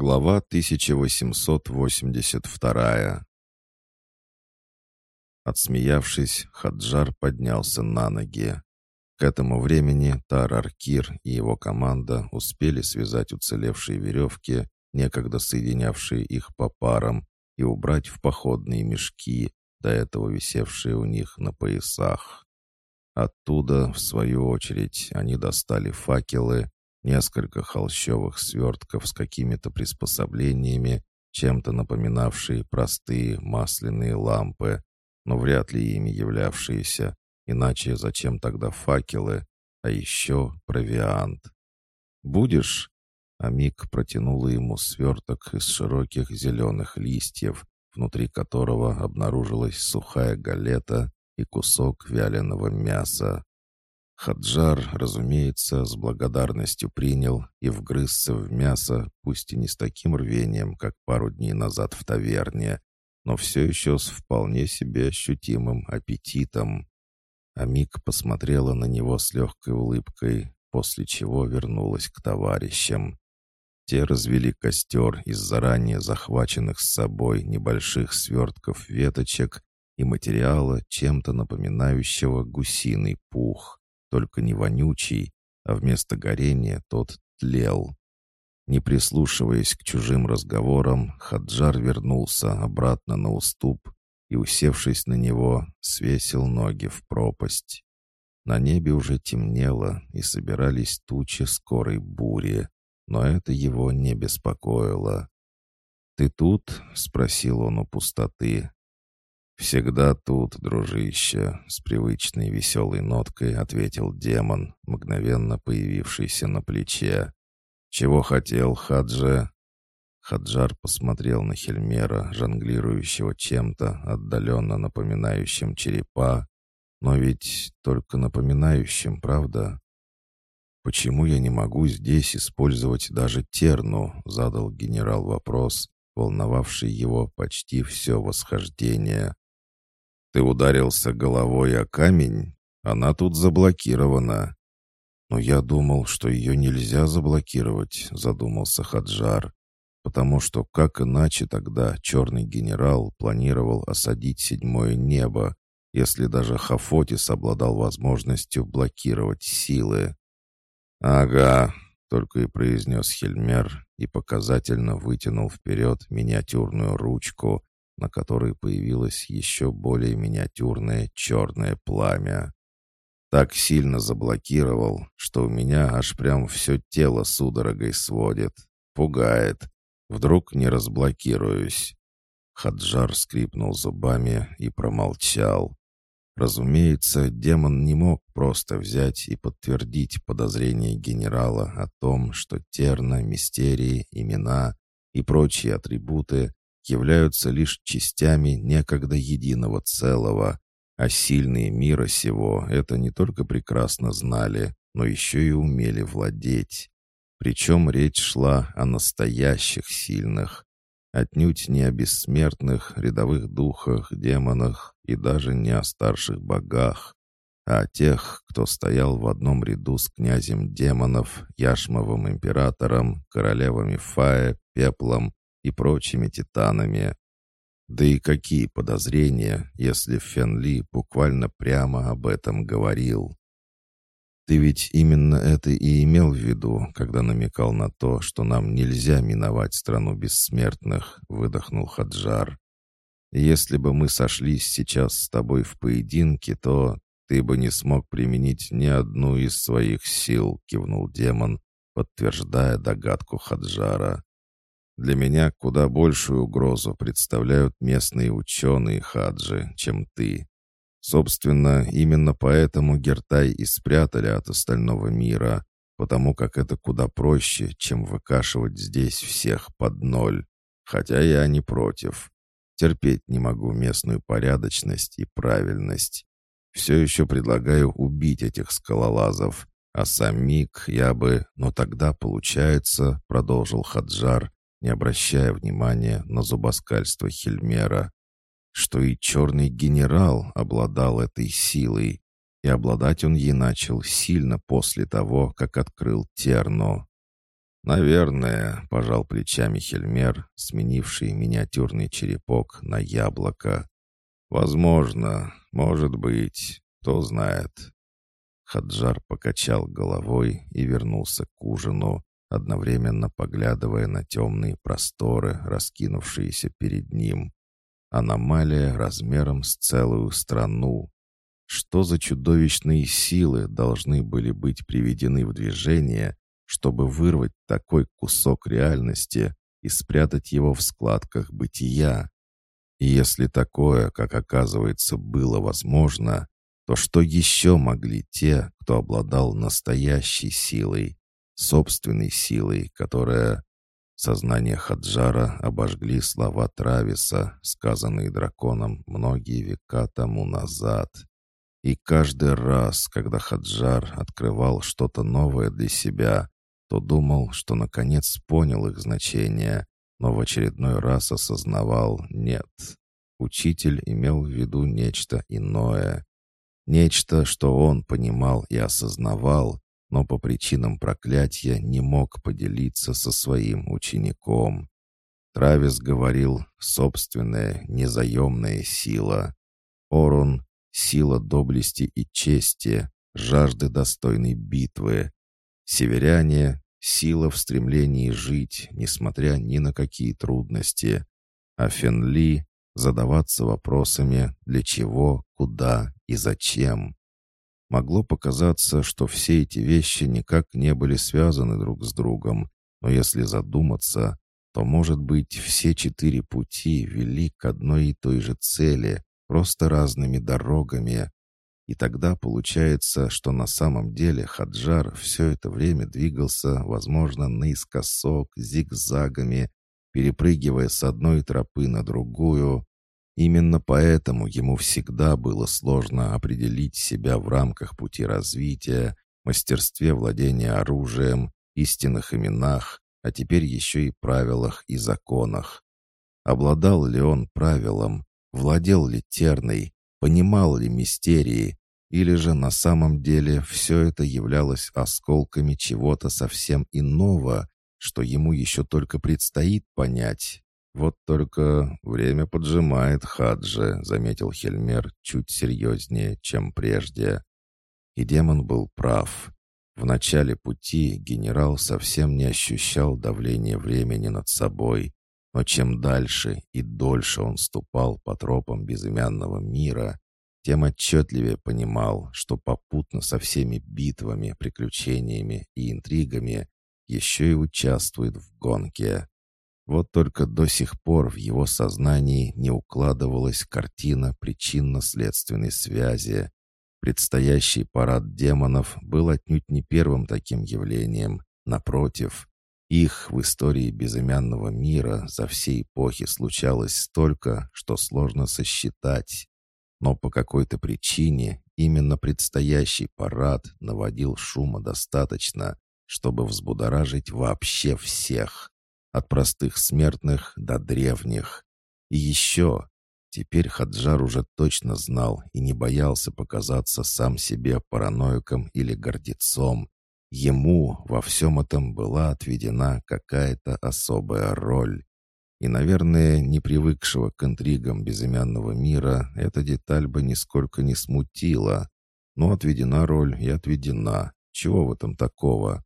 Глава 1882 Отсмеявшись, Хаджар поднялся на ноги. К этому времени Тар-Аркир и его команда успели связать уцелевшие веревки, некогда соединявшие их по парам, и убрать в походные мешки, до этого висевшие у них на поясах. Оттуда, в свою очередь, они достали факелы, несколько холщовых свертков с какими-то приспособлениями, чем-то напоминавшие простые масляные лампы, но вряд ли ими являвшиеся, иначе зачем тогда факелы, а еще провиант. «Будешь?» Амик протянула ему сверток из широких зеленых листьев, внутри которого обнаружилась сухая галета и кусок вяленого мяса. Хаджар, разумеется, с благодарностью принял и вгрызся в мясо, пусть и не с таким рвением, как пару дней назад в таверне, но все еще с вполне себе ощутимым аппетитом. Амик посмотрела на него с легкой улыбкой, после чего вернулась к товарищам. Те развели костер из заранее захваченных с собой небольших свертков веточек и материала, чем-то напоминающего гусиный пух только не вонючий, а вместо горения тот тлел. Не прислушиваясь к чужим разговорам, Хаджар вернулся обратно на уступ и, усевшись на него, свесил ноги в пропасть. На небе уже темнело, и собирались тучи скорой бури, но это его не беспокоило. «Ты тут?» — спросил он у пустоты. «Всегда тут, дружище», — с привычной веселой ноткой ответил демон, мгновенно появившийся на плече. «Чего хотел, Хадже?» Хаджар посмотрел на Хельмера, жонглирующего чем-то, отдаленно напоминающим черепа, но ведь только напоминающим, правда? «Почему я не могу здесь использовать даже терну?» — задал генерал вопрос, волновавший его почти все восхождение. Ты ударился головой о камень? Она тут заблокирована». «Но я думал, что ее нельзя заблокировать», — задумался Хаджар. «Потому что как иначе тогда черный генерал планировал осадить седьмое небо, если даже Хафотис обладал возможностью блокировать силы?» «Ага», — только и произнес Хельмер и показательно вытянул вперед миниатюрную ручку, на которой появилось еще более миниатюрное черное пламя. Так сильно заблокировал, что у меня аж прям все тело судорогой сводит. Пугает. Вдруг не разблокируюсь. Хаджар скрипнул зубами и промолчал. Разумеется, демон не мог просто взять и подтвердить подозрение генерала о том, что терна, мистерии, имена и прочие атрибуты являются лишь частями некогда единого целого, а сильные мира сего это не только прекрасно знали, но еще и умели владеть. Причем речь шла о настоящих сильных, отнюдь не о бессмертных рядовых духах, демонах и даже не о старших богах, а о тех, кто стоял в одном ряду с князем демонов, Яшмовым императором, королевами Фая, Пеплом и прочими титанами. Да и какие подозрения, если Фенли буквально прямо об этом говорил? Ты ведь именно это и имел в виду, когда намекал на то, что нам нельзя миновать страну бессмертных, выдохнул Хаджар. Если бы мы сошлись сейчас с тобой в поединке, то ты бы не смог применить ни одну из своих сил, кивнул демон, подтверждая догадку Хаджара. Для меня куда большую угрозу представляют местные ученые хаджи, чем ты. Собственно, именно поэтому Гертай и спрятали от остального мира, потому как это куда проще, чем выкашивать здесь всех под ноль. Хотя я не против. Терпеть не могу местную порядочность и правильность. Все еще предлагаю убить этих скалолазов, а сам Мик я бы... Но тогда получается, продолжил Хаджар, не обращая внимания на зубоскальство Хельмера, что и черный генерал обладал этой силой, и обладать он ей начал сильно после того, как открыл Терно. «Наверное», — пожал плечами Хельмер, сменивший миниатюрный черепок на яблоко. «Возможно, может быть, кто знает». Хаджар покачал головой и вернулся к ужину, одновременно поглядывая на темные просторы, раскинувшиеся перед ним. Аномалия размером с целую страну. Что за чудовищные силы должны были быть приведены в движение, чтобы вырвать такой кусок реальности и спрятать его в складках бытия? И если такое, как оказывается, было возможно, то что еще могли те, кто обладал настоящей силой, собственной силой, которая... Сознание Хаджара обожгли слова Трависа, сказанные драконом многие века тому назад. И каждый раз, когда Хаджар открывал что-то новое для себя, то думал, что наконец понял их значение, но в очередной раз осознавал «нет». Учитель имел в виду нечто иное. Нечто, что он понимал и осознавал, но по причинам проклятия не мог поделиться со своим учеником. Травис говорил «собственная, незаемная сила». Орун — сила доблести и чести, жажды достойной битвы. Северяне — сила в стремлении жить, несмотря ни на какие трудности. А Фенли — задаваться вопросами «для чего?», «куда?» и «зачем?». Могло показаться, что все эти вещи никак не были связаны друг с другом, но если задуматься, то, может быть, все четыре пути вели к одной и той же цели, просто разными дорогами. И тогда получается, что на самом деле Хаджар все это время двигался, возможно, наискосок, зигзагами, перепрыгивая с одной тропы на другую, Именно поэтому ему всегда было сложно определить себя в рамках пути развития, мастерстве владения оружием, истинных именах, а теперь еще и правилах и законах. Обладал ли он правилом, владел ли терной, понимал ли мистерии, или же на самом деле все это являлось осколками чего-то совсем иного, что ему еще только предстоит понять. «Вот только время поджимает Хаджи», — заметил Хельмер чуть серьезнее, чем прежде. И демон был прав. В начале пути генерал совсем не ощущал давления времени над собой, но чем дальше и дольше он ступал по тропам безымянного мира, тем отчетливее понимал, что попутно со всеми битвами, приключениями и интригами еще и участвует в гонке. Вот только до сих пор в его сознании не укладывалась картина причинно-следственной связи. Предстоящий парад демонов был отнюдь не первым таким явлением. Напротив, их в истории безымянного мира за все эпохи случалось столько, что сложно сосчитать. Но по какой-то причине именно предстоящий парад наводил шума достаточно, чтобы взбудоражить вообще всех от простых смертных до древних. И еще, теперь Хаджар уже точно знал и не боялся показаться сам себе параноиком или гордецом. Ему во всем этом была отведена какая-то особая роль. И, наверное, не привыкшего к интригам безымянного мира, эта деталь бы нисколько не смутила. Но отведена роль и отведена. Чего в этом такого?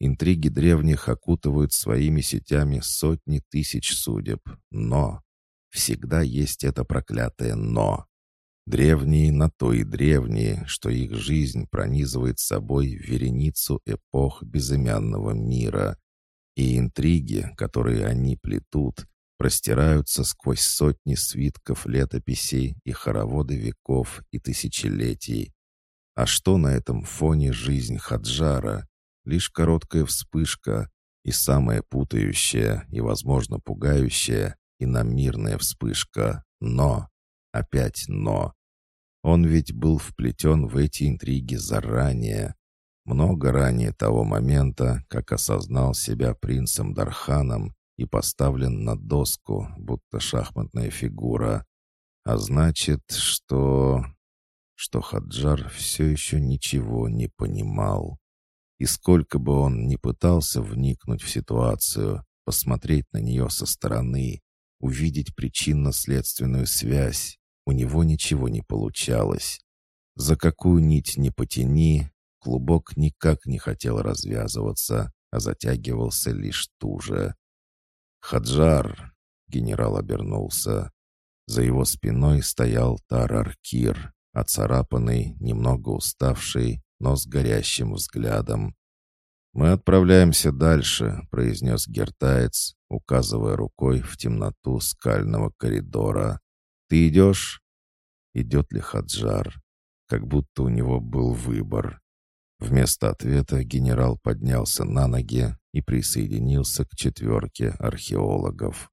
Интриги древних окутывают своими сетями сотни тысяч судеб. Но! Всегда есть это проклятое «но». Древние на то и древние, что их жизнь пронизывает собой вереницу эпох безымянного мира. И интриги, которые они плетут, простираются сквозь сотни свитков летописей и хороводы веков и тысячелетий. А что на этом фоне жизнь Хаджара? Лишь короткая вспышка и самая путающая и, возможно, пугающая и намирная вспышка. Но, опять но. Он ведь был вплетен в эти интриги заранее. Много ранее того момента, как осознал себя принцем Дарханом и поставлен на доску, будто шахматная фигура. А значит, что... что Хаджар все еще ничего не понимал. И сколько бы он ни пытался вникнуть в ситуацию, посмотреть на нее со стороны, увидеть причинно-следственную связь, у него ничего не получалось. За какую нить не потяни, клубок никак не хотел развязываться, а затягивался лишь туже. «Хаджар!» — генерал обернулся. За его спиной стоял Тараркир, оцарапанный, немного уставший, но с горящим взглядом. «Мы отправляемся дальше», — произнес Гертаец, указывая рукой в темноту скального коридора. «Ты идешь?» Идет ли Хаджар? Как будто у него был выбор. Вместо ответа генерал поднялся на ноги и присоединился к четверке археологов.